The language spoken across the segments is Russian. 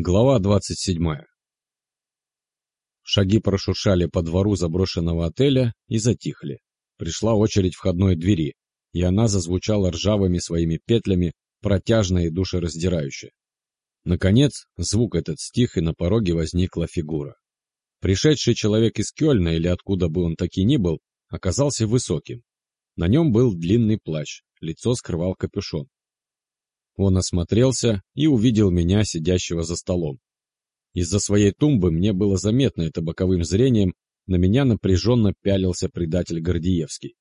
Глава 27. Шаги прошуршали по двору заброшенного отеля и затихли. Пришла очередь входной двери, и она зазвучала ржавыми своими петлями, протяжно и душераздирающе. Наконец, звук этот стих, и на пороге возникла фигура. Пришедший человек из Кёльна, или откуда бы он таки ни был, оказался высоким. На нем был длинный плащ, лицо скрывал капюшон. Он осмотрелся и увидел меня, сидящего за столом. Из-за своей тумбы мне было заметно это боковым зрением, на меня напряженно пялился предатель Гордиевский.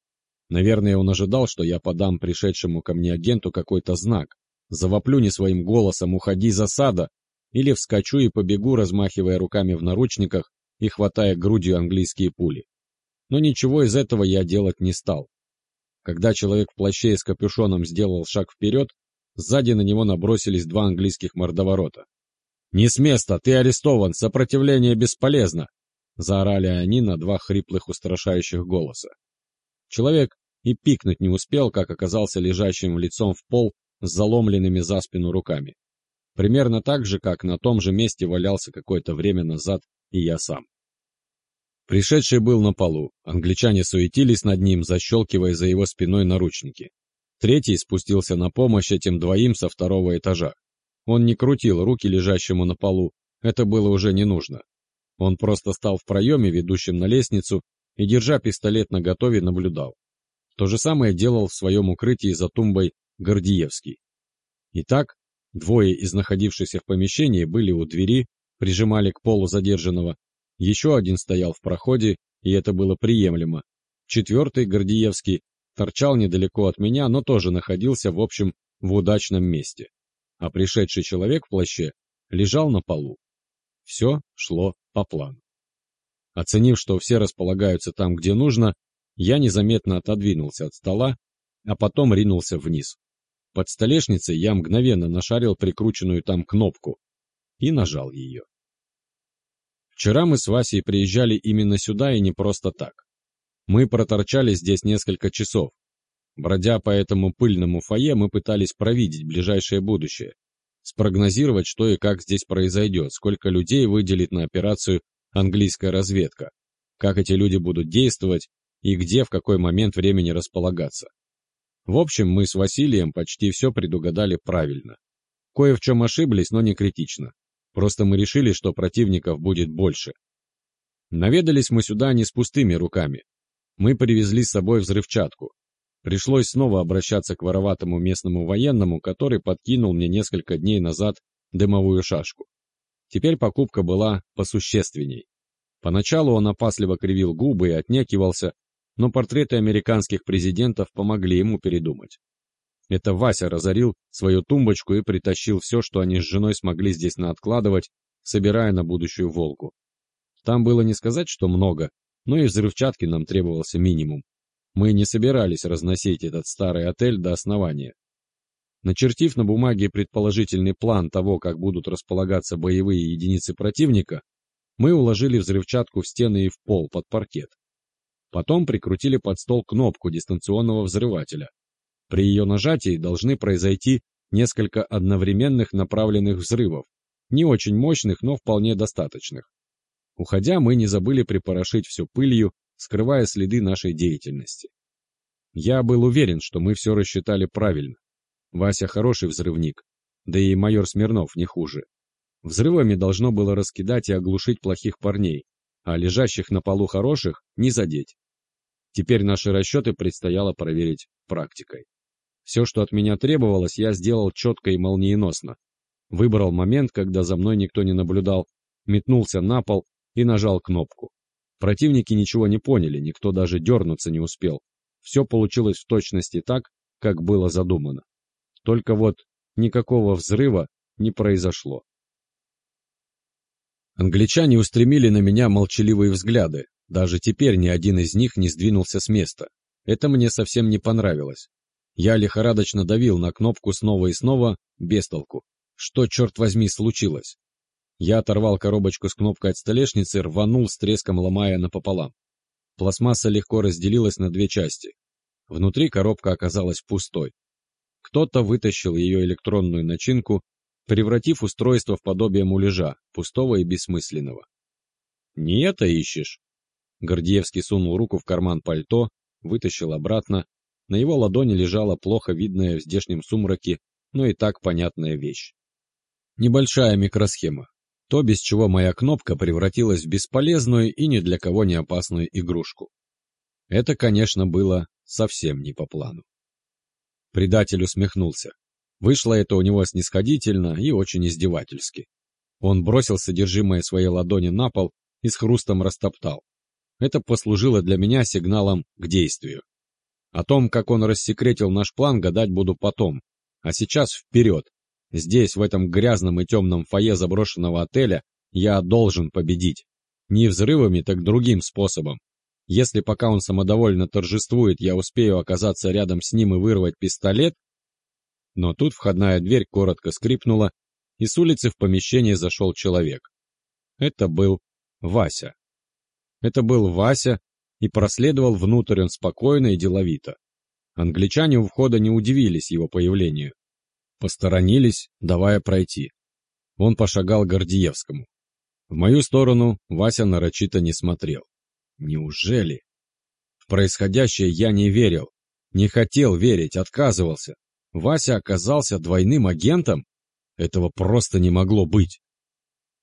Наверное, он ожидал, что я подам пришедшему ко мне агенту какой-то знак, завоплю не своим голосом «Уходи, засада!» или вскочу и побегу, размахивая руками в наручниках и хватая грудью английские пули. Но ничего из этого я делать не стал. Когда человек в плаще и с капюшоном сделал шаг вперед, Сзади на него набросились два английских мордоворота. «Не с места! Ты арестован! Сопротивление бесполезно!» Заорали они на два хриплых устрашающих голоса. Человек и пикнуть не успел, как оказался лежащим лицом в пол с заломленными за спину руками. Примерно так же, как на том же месте валялся какое-то время назад и я сам. Пришедший был на полу, англичане суетились над ним, защелкивая за его спиной наручники. Третий спустился на помощь этим двоим со второго этажа. Он не крутил руки лежащему на полу, это было уже не нужно. Он просто стал в проеме, ведущем на лестницу, и, держа пистолет наготове, наблюдал. То же самое делал в своем укрытии за тумбой Гордиевский. Итак, двое из находившихся в помещении были у двери, прижимали к полу задержанного, еще один стоял в проходе, и это было приемлемо. Четвертый, Гордиевский, торчал недалеко от меня, но тоже находился, в общем, в удачном месте. А пришедший человек в плаще лежал на полу. Все шло по плану. Оценив, что все располагаются там, где нужно, я незаметно отодвинулся от стола, а потом ринулся вниз. Под столешницей я мгновенно нашарил прикрученную там кнопку и нажал ее. Вчера мы с Васей приезжали именно сюда и не просто так. Мы проторчали здесь несколько часов. Бродя по этому пыльному фойе, мы пытались провидеть ближайшее будущее, спрогнозировать, что и как здесь произойдет, сколько людей выделит на операцию английская разведка, как эти люди будут действовать и где в какой момент времени располагаться. В общем, мы с Василием почти все предугадали правильно. Кое в чем ошиблись, но не критично. Просто мы решили, что противников будет больше. Наведались мы сюда не с пустыми руками. Мы привезли с собой взрывчатку. Пришлось снова обращаться к вороватому местному военному, который подкинул мне несколько дней назад дымовую шашку. Теперь покупка была посущественней. Поначалу он опасливо кривил губы и отнекивался, но портреты американских президентов помогли ему передумать. Это Вася разорил свою тумбочку и притащил все, что они с женой смогли здесь наоткладывать, собирая на будущую «Волгу». Там было не сказать, что много, но и взрывчатки нам требовался минимум. Мы не собирались разносить этот старый отель до основания. Начертив на бумаге предположительный план того, как будут располагаться боевые единицы противника, мы уложили взрывчатку в стены и в пол под паркет. Потом прикрутили под стол кнопку дистанционного взрывателя. При ее нажатии должны произойти несколько одновременных направленных взрывов, не очень мощных, но вполне достаточных. Уходя, мы не забыли припорошить все пылью, скрывая следы нашей деятельности. Я был уверен, что мы все рассчитали правильно. Вася хороший взрывник, да и майор Смирнов не хуже. Взрывами должно было раскидать и оглушить плохих парней, а лежащих на полу хороших не задеть. Теперь наши расчеты предстояло проверить практикой. Все, что от меня требовалось, я сделал четко и молниеносно. Выбрал момент, когда за мной никто не наблюдал, метнулся на пол и нажал кнопку. Противники ничего не поняли, никто даже дернуться не успел. Все получилось в точности так, как было задумано. Только вот никакого взрыва не произошло. Англичане устремили на меня молчаливые взгляды. Даже теперь ни один из них не сдвинулся с места. Это мне совсем не понравилось. Я лихорадочно давил на кнопку снова и снова, без толку. Что, черт возьми, случилось? Я оторвал коробочку с кнопкой от столешницы, рванул с треском, ломая напополам. Пластмасса легко разделилась на две части. Внутри коробка оказалась пустой. Кто-то вытащил ее электронную начинку, превратив устройство в подобие муляжа, пустого и бессмысленного. «Не это ищешь?» Гордеевский сунул руку в карман пальто, вытащил обратно. На его ладони лежала плохо видная в здешнем сумраке, но и так понятная вещь. Небольшая микросхема. То, без чего моя кнопка превратилась в бесполезную и ни для кого не опасную игрушку. Это, конечно, было совсем не по плану. Предатель усмехнулся. Вышло это у него снисходительно и очень издевательски. Он бросил содержимое своей ладони на пол и с хрустом растоптал. Это послужило для меня сигналом к действию. О том, как он рассекретил наш план, гадать буду потом. А сейчас вперед. Здесь, в этом грязном и темном фойе заброшенного отеля, я должен победить. Не взрывами, так другим способом. Если пока он самодовольно торжествует, я успею оказаться рядом с ним и вырвать пистолет. Но тут входная дверь коротко скрипнула, и с улицы в помещение зашел человек. Это был Вася. Это был Вася, и проследовал внутрь он спокойно и деловито. Англичане у входа не удивились его появлению. Посторонились, давая пройти. Он пошагал к Гордиевскому. В мою сторону Вася нарочито не смотрел. Неужели? В происходящее я не верил. Не хотел верить, отказывался. Вася оказался двойным агентом? Этого просто не могло быть.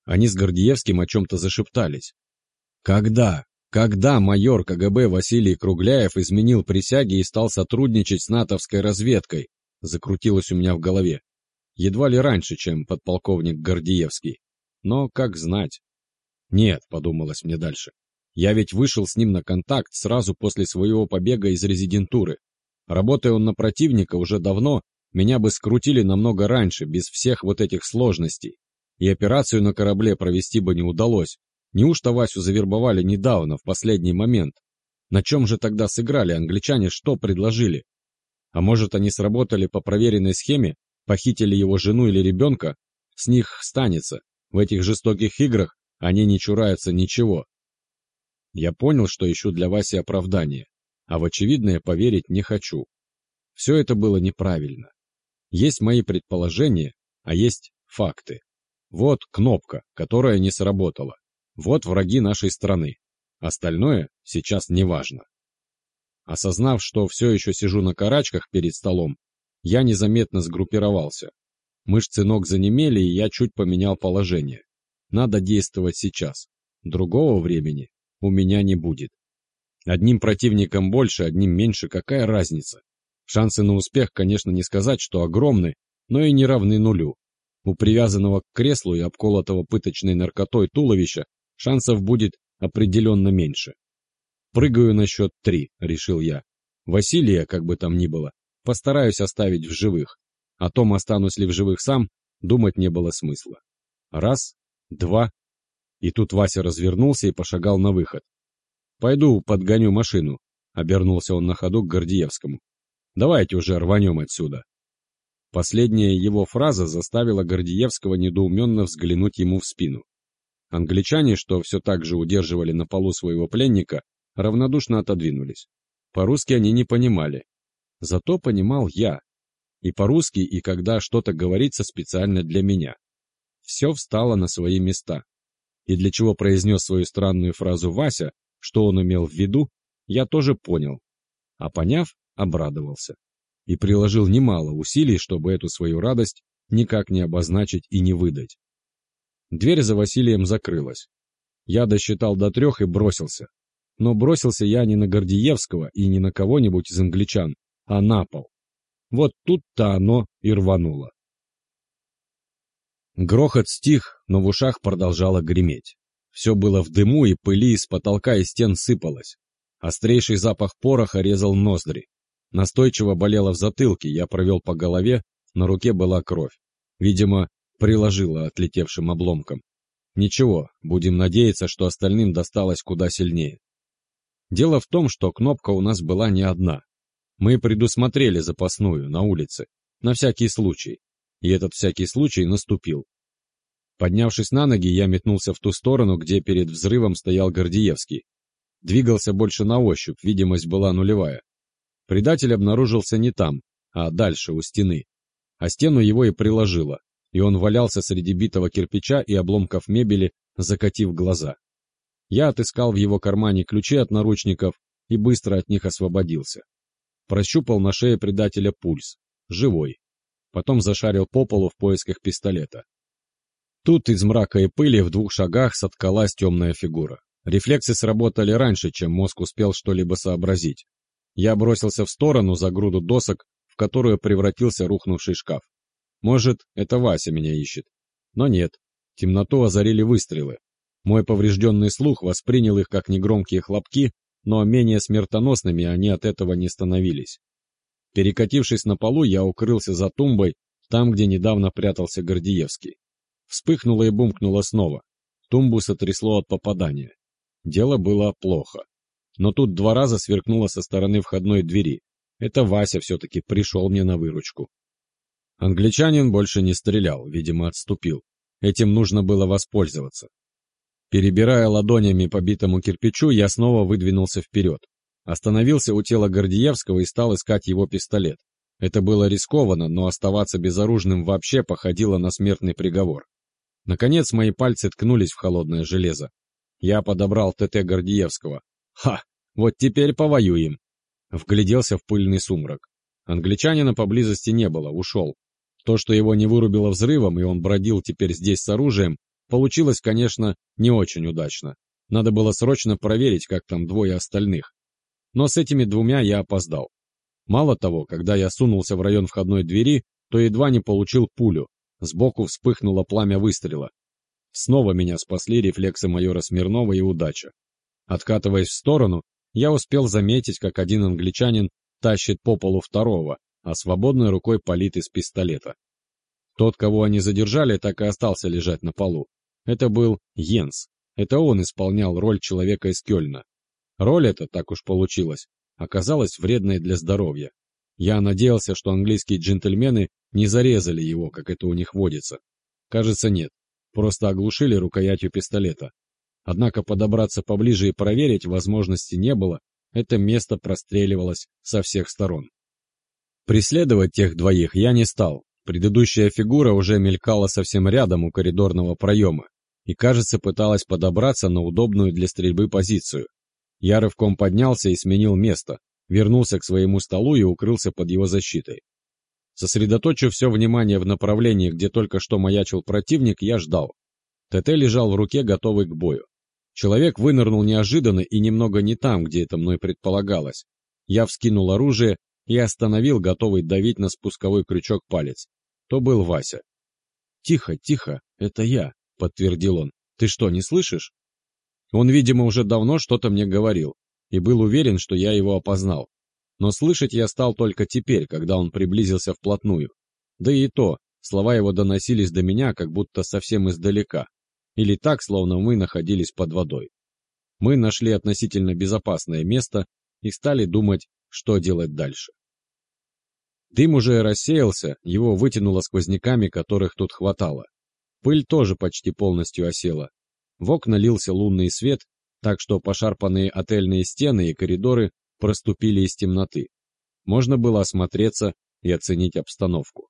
Они с Гордиевским о чем-то зашептались. Когда? Когда майор КГБ Василий Кругляев изменил присяги и стал сотрудничать с натовской разведкой? Закрутилось у меня в голове. Едва ли раньше, чем подполковник Гордиевский. Но как знать? Нет, подумалось мне дальше. Я ведь вышел с ним на контакт сразу после своего побега из резидентуры. Работая он на противника уже давно, меня бы скрутили намного раньше, без всех вот этих сложностей. И операцию на корабле провести бы не удалось. Неужто Васю завербовали недавно, в последний момент? На чем же тогда сыграли англичане, что предложили? А может, они сработали по проверенной схеме, похитили его жену или ребенка? С них станется. В этих жестоких играх они не чураются ничего. Я понял, что ищу для Васи оправдание, а в очевидное поверить не хочу. Все это было неправильно. Есть мои предположения, а есть факты. Вот кнопка, которая не сработала. Вот враги нашей страны. Остальное сейчас не важно. Осознав, что все еще сижу на карачках перед столом, я незаметно сгруппировался. Мышцы ног занемели, и я чуть поменял положение. Надо действовать сейчас. Другого времени у меня не будет. Одним противником больше, одним меньше, какая разница? Шансы на успех, конечно, не сказать, что огромны, но и не равны нулю. У привязанного к креслу и обколотого пыточной наркотой туловища шансов будет определенно меньше. «Прыгаю на счет три», — решил я. Василия, как бы там ни было, постараюсь оставить в живых. О том, останусь ли в живых сам, думать не было смысла. Раз, два, и тут Вася развернулся и пошагал на выход. «Пойду подгоню машину», — обернулся он на ходу к Гордиевскому. «Давайте уже рванем отсюда». Последняя его фраза заставила Гордиевского недоуменно взглянуть ему в спину. Англичане, что все так же удерживали на полу своего пленника, равнодушно отодвинулись. По-русски они не понимали. Зато понимал я. И по-русски, и когда что-то говорится специально для меня. Все встало на свои места и для чего произнес свою странную фразу Вася, что он имел в виду, я тоже понял. А поняв, обрадовался. И приложил немало усилий, чтобы эту свою радость никак не обозначить и не выдать. Дверь за Василием закрылась. Я досчитал до трех и бросился. Но бросился я не на Гордиевского и не на кого-нибудь из англичан, а на пол. Вот тут-то оно и рвануло. Грохот стих, но в ушах продолжало греметь. Все было в дыму, и пыли из потолка и стен сыпалось. Острейший запах пороха резал ноздри. Настойчиво болело в затылке, я провел по голове, на руке была кровь. Видимо, приложила отлетевшим обломком. Ничего, будем надеяться, что остальным досталось куда сильнее. Дело в том, что кнопка у нас была не одна. Мы предусмотрели запасную на улице, на всякий случай и этот всякий случай наступил. Поднявшись на ноги, я метнулся в ту сторону, где перед взрывом стоял Гордиевский. Двигался больше на ощупь, видимость была нулевая. Предатель обнаружился не там, а дальше, у стены. А стену его и приложило. и он валялся среди битого кирпича и обломков мебели, закатив глаза. Я отыскал в его кармане ключи от наручников и быстро от них освободился. Прощупал на шее предателя пульс. Живой. Потом зашарил по полу в поисках пистолета. Тут из мрака и пыли в двух шагах соткалась темная фигура. Рефлексы сработали раньше, чем мозг успел что-либо сообразить. Я бросился в сторону за груду досок, в которую превратился рухнувший шкаф. Может, это Вася меня ищет. Но нет. Темноту озарили выстрелы. Мой поврежденный слух воспринял их как негромкие хлопки, но менее смертоносными они от этого не становились. Перекатившись на полу, я укрылся за тумбой, там, где недавно прятался Гордиевский. Вспыхнуло и бумкнуло снова. Тумбу сотрясло от попадания. Дело было плохо. Но тут два раза сверкнуло со стороны входной двери. Это Вася все-таки пришел мне на выручку. Англичанин больше не стрелял, видимо, отступил. Этим нужно было воспользоваться. Перебирая ладонями по битому кирпичу, я снова выдвинулся вперед. Остановился у тела Гордиевского и стал искать его пистолет. Это было рискованно, но оставаться безоружным вообще походило на смертный приговор. Наконец мои пальцы ткнулись в холодное железо. Я подобрал ТТ Гордиевского. Ха! Вот теперь повоюем! Вгляделся в пыльный сумрак. Англичанина поблизости не было, ушел. То, что его не вырубило взрывом, и он бродил теперь здесь с оружием, получилось, конечно, не очень удачно. Надо было срочно проверить, как там двое остальных. Но с этими двумя я опоздал. Мало того, когда я сунулся в район входной двери, то едва не получил пулю. Сбоку вспыхнуло пламя выстрела. Снова меня спасли рефлексы майора Смирнова и удача. Откатываясь в сторону, я успел заметить, как один англичанин тащит по полу второго, а свободной рукой палит из пистолета. Тот, кого они задержали, так и остался лежать на полу. Это был Йенс. Это он исполнял роль человека из Кёльна. Роль эта, так уж получилось, оказалась вредной для здоровья. Я надеялся, что английские джентльмены не зарезали его, как это у них водится. Кажется, нет. Просто оглушили рукоятью пистолета. Однако подобраться поближе и проверить возможности не было, это место простреливалось со всех сторон. Преследовать тех двоих я не стал. Предыдущая фигура уже мелькала совсем рядом у коридорного проема и, кажется, пыталась подобраться на удобную для стрельбы позицию. Я рывком поднялся и сменил место, вернулся к своему столу и укрылся под его защитой. Сосредоточив все внимание в направлении, где только что маячил противник, я ждал. ТТ лежал в руке, готовый к бою. Человек вынырнул неожиданно и немного не там, где это мной предполагалось. Я вскинул оружие и остановил, готовый давить на спусковой крючок палец. То был Вася. «Тихо, тихо, это я», — подтвердил он. «Ты что, не слышишь?» Он, видимо, уже давно что-то мне говорил, и был уверен, что я его опознал. Но слышать я стал только теперь, когда он приблизился вплотную. Да и то, слова его доносились до меня, как будто совсем издалека. Или так, словно мы находились под водой. Мы нашли относительно безопасное место и стали думать, что делать дальше. Дым уже рассеялся, его вытянуло сквозняками, которых тут хватало. Пыль тоже почти полностью осела. В окна лился лунный свет, так что пошарпанные отельные стены и коридоры проступили из темноты. Можно было осмотреться и оценить обстановку.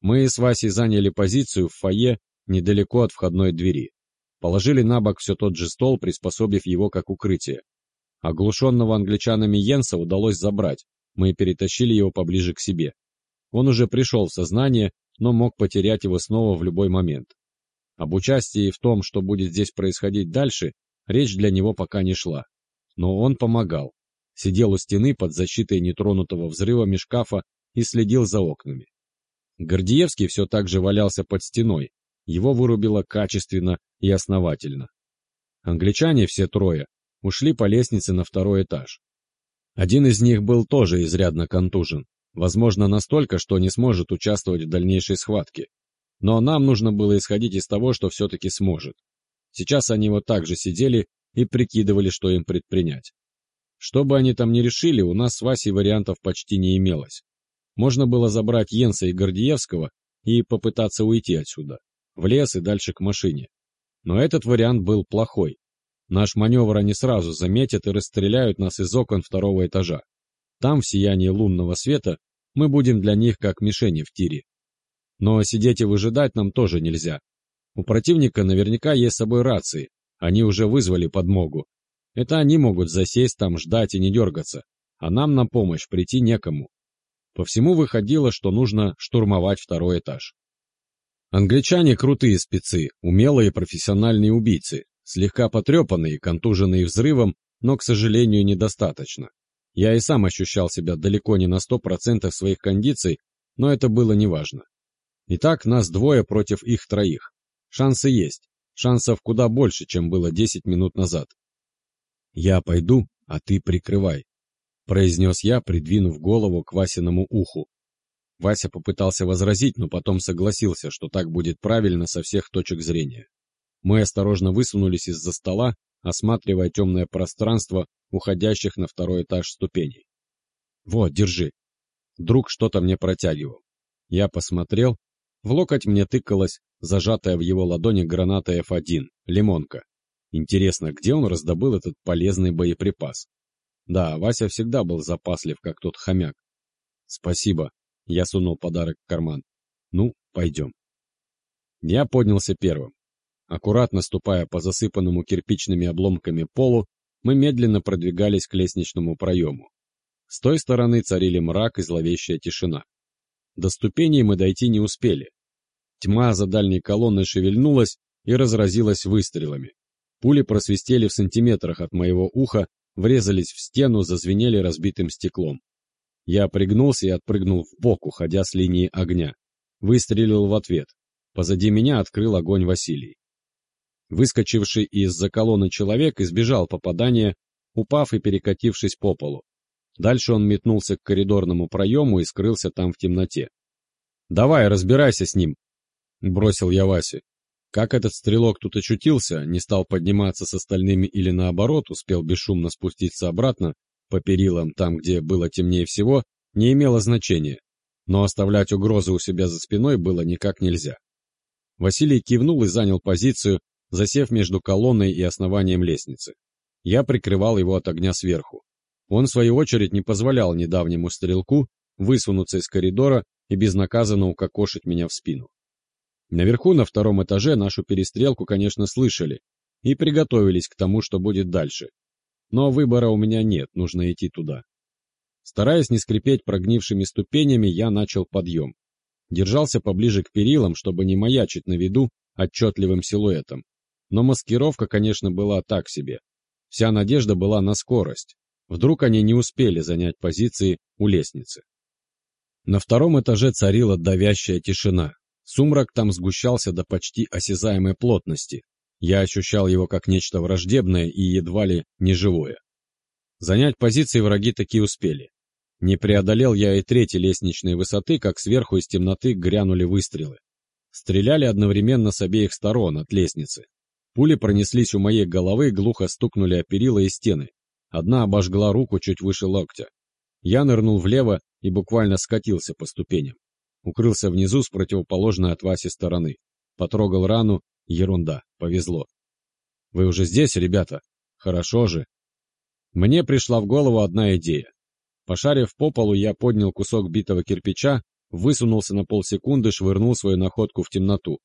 Мы с Васей заняли позицию в фойе недалеко от входной двери. Положили на бок все тот же стол, приспособив его как укрытие. Оглушенного англичанами Йенса удалось забрать, мы перетащили его поближе к себе. Он уже пришел в сознание, но мог потерять его снова в любой момент. Об участии в том, что будет здесь происходить дальше, речь для него пока не шла. Но он помогал. Сидел у стены под защитой нетронутого взрывами шкафа и следил за окнами. Гордиевский все так же валялся под стеной. Его вырубило качественно и основательно. Англичане, все трое, ушли по лестнице на второй этаж. Один из них был тоже изрядно контужен, возможно настолько, что не сможет участвовать в дальнейшей схватке. Но нам нужно было исходить из того, что все-таки сможет. Сейчас они вот так же сидели и прикидывали, что им предпринять. Что бы они там ни решили, у нас с Васей вариантов почти не имелось. Можно было забрать Йенса и Гордиевского и попытаться уйти отсюда, в лес и дальше к машине. Но этот вариант был плохой, Наш маневр они сразу заметят и расстреляют нас из окон второго этажа. Там, в сиянии лунного света, мы будем для них как мишени в тире. Но сидеть и выжидать нам тоже нельзя. У противника наверняка есть с собой рации, они уже вызвали подмогу. Это они могут засесть там, ждать и не дергаться, а нам на помощь прийти некому. По всему выходило, что нужно штурмовать второй этаж. Англичане крутые спецы, умелые профессиональные убийцы, слегка потрепанные, контуженные взрывом, но, к сожалению, недостаточно. Я и сам ощущал себя далеко не на сто процентов своих кондиций, но это было неважно. Итак, нас двое против их троих. Шансы есть. Шансов куда больше, чем было 10 минут назад. «Я пойду, а ты прикрывай», — произнес я, придвинув голову к Васиному уху. Вася попытался возразить, но потом согласился, что так будет правильно со всех точек зрения. Мы осторожно высунулись из-за стола, осматривая темное пространство уходящих на второй этаж ступеней. «Вот, держи». Друг что-то мне протягивал. Я посмотрел. В локоть мне тыкалась зажатая в его ладони граната F1, лимонка. Интересно, где он раздобыл этот полезный боеприпас? Да, Вася всегда был запаслив, как тот хомяк. Спасибо. Я сунул подарок в карман. Ну, пойдем. Я поднялся первым. Аккуратно ступая по засыпанному кирпичными обломками полу, мы медленно продвигались к лестничному проему. С той стороны царили мрак и зловещая тишина. До ступеней мы дойти не успели. Тьма за дальней колонной шевельнулась и разразилась выстрелами. Пули просвистели в сантиметрах от моего уха, врезались в стену, зазвенели разбитым стеклом. Я пригнулся и отпрыгнул в бок, уходя с линии огня. Выстрелил в ответ. Позади меня открыл огонь Василий. Выскочивший из-за колонны человек избежал попадания, упав и перекатившись по полу. Дальше он метнулся к коридорному проему и скрылся там в темноте. «Давай, разбирайся с ним!» — бросил я Васе. Как этот стрелок тут очутился, не стал подниматься с остальными или наоборот, успел бесшумно спуститься обратно по перилам там, где было темнее всего, не имело значения. Но оставлять угрозы у себя за спиной было никак нельзя. Василий кивнул и занял позицию, засев между колонной и основанием лестницы. Я прикрывал его от огня сверху. Он, в свою очередь, не позволял недавнему стрелку высунуться из коридора и безнаказанно укокошить меня в спину. Наверху, на втором этаже, нашу перестрелку, конечно, слышали и приготовились к тому, что будет дальше. Но выбора у меня нет, нужно идти туда. Стараясь не скрипеть прогнившими ступенями, я начал подъем. Держался поближе к перилам, чтобы не маячить на виду отчетливым силуэтом. Но маскировка, конечно, была так себе. Вся надежда была на скорость. Вдруг они не успели занять позиции у лестницы. На втором этаже царила давящая тишина. Сумрак там сгущался до почти осязаемой плотности. Я ощущал его как нечто враждебное и едва ли неживое. Занять позиции враги таки успели. Не преодолел я и третьей лестничной высоты, как сверху из темноты грянули выстрелы. Стреляли одновременно с обеих сторон от лестницы. Пули пронеслись у моей головы, глухо стукнули о перила и стены. Одна обожгла руку чуть выше локтя. Я нырнул влево и буквально скатился по ступеням. Укрылся внизу с противоположной от Васи стороны. Потрогал рану. Ерунда. Повезло. «Вы уже здесь, ребята? Хорошо же». Мне пришла в голову одна идея. Пошарив по полу, я поднял кусок битого кирпича, высунулся на полсекунды, швырнул свою находку в темноту.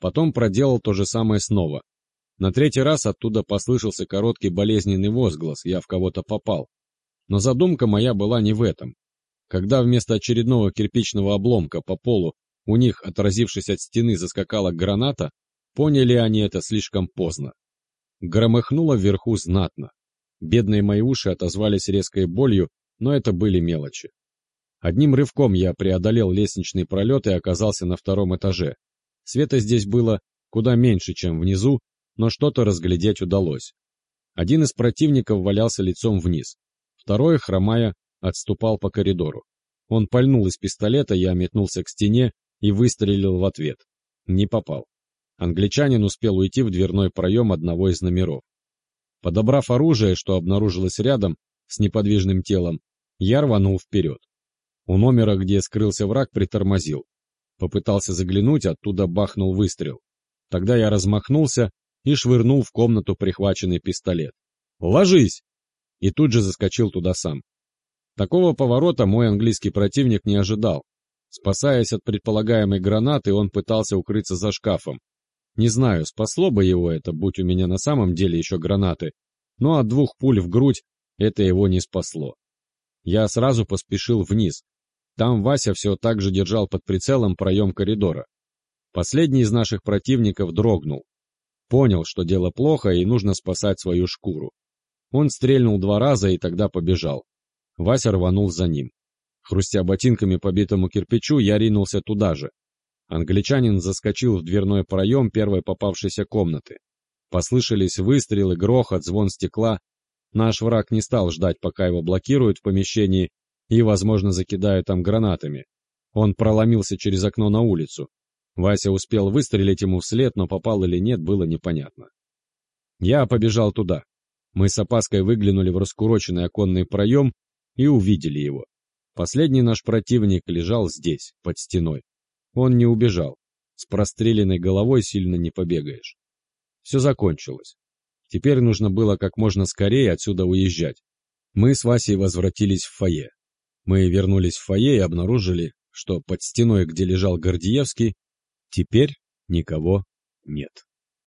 Потом проделал то же самое снова. На третий раз оттуда послышался короткий болезненный возглас, я в кого-то попал. Но задумка моя была не в этом. Когда вместо очередного кирпичного обломка по полу у них, отразившись от стены, заскакала граната, поняли они это слишком поздно. Громыхнуло вверху знатно. Бедные мои уши отозвались резкой болью, но это были мелочи. Одним рывком я преодолел лестничный пролет и оказался на втором этаже. Света здесь было куда меньше, чем внизу, но что-то разглядеть удалось. Один из противников валялся лицом вниз. Второй, хромая, отступал по коридору. Он пальнул из пистолета, я метнулся к стене и выстрелил в ответ. Не попал. Англичанин успел уйти в дверной проем одного из номеров. Подобрав оружие, что обнаружилось рядом, с неподвижным телом, я рванул вперед. У номера, где скрылся враг, притормозил. Попытался заглянуть, оттуда бахнул выстрел. Тогда я размахнулся и швырнул в комнату прихваченный пистолет. «Ложись!» И тут же заскочил туда сам. Такого поворота мой английский противник не ожидал. Спасаясь от предполагаемой гранаты, он пытался укрыться за шкафом. Не знаю, спасло бы его это, будь у меня на самом деле еще гранаты, но от двух пуль в грудь это его не спасло. Я сразу поспешил вниз. Там Вася все так же держал под прицелом проем коридора. Последний из наших противников дрогнул. Понял, что дело плохо и нужно спасать свою шкуру. Он стрельнул два раза и тогда побежал. Вася рванул за ним. Хрустя ботинками по битому кирпичу, я ринулся туда же. Англичанин заскочил в дверной проем первой попавшейся комнаты. Послышались выстрелы, грохот, звон стекла. Наш враг не стал ждать, пока его блокируют в помещении и, возможно, закидают там гранатами. Он проломился через окно на улицу. Вася успел выстрелить ему вслед, но попал или нет, было непонятно. Я побежал туда. Мы с опаской выглянули в раскуроченный оконный проем и увидели его. Последний наш противник лежал здесь, под стеной. Он не убежал. С простреленной головой сильно не побегаешь. Все закончилось. Теперь нужно было как можно скорее отсюда уезжать. Мы с Васей возвратились в фойе. Мы вернулись в фойе и обнаружили, что под стеной, где лежал Гордиевский, теперь никого нет.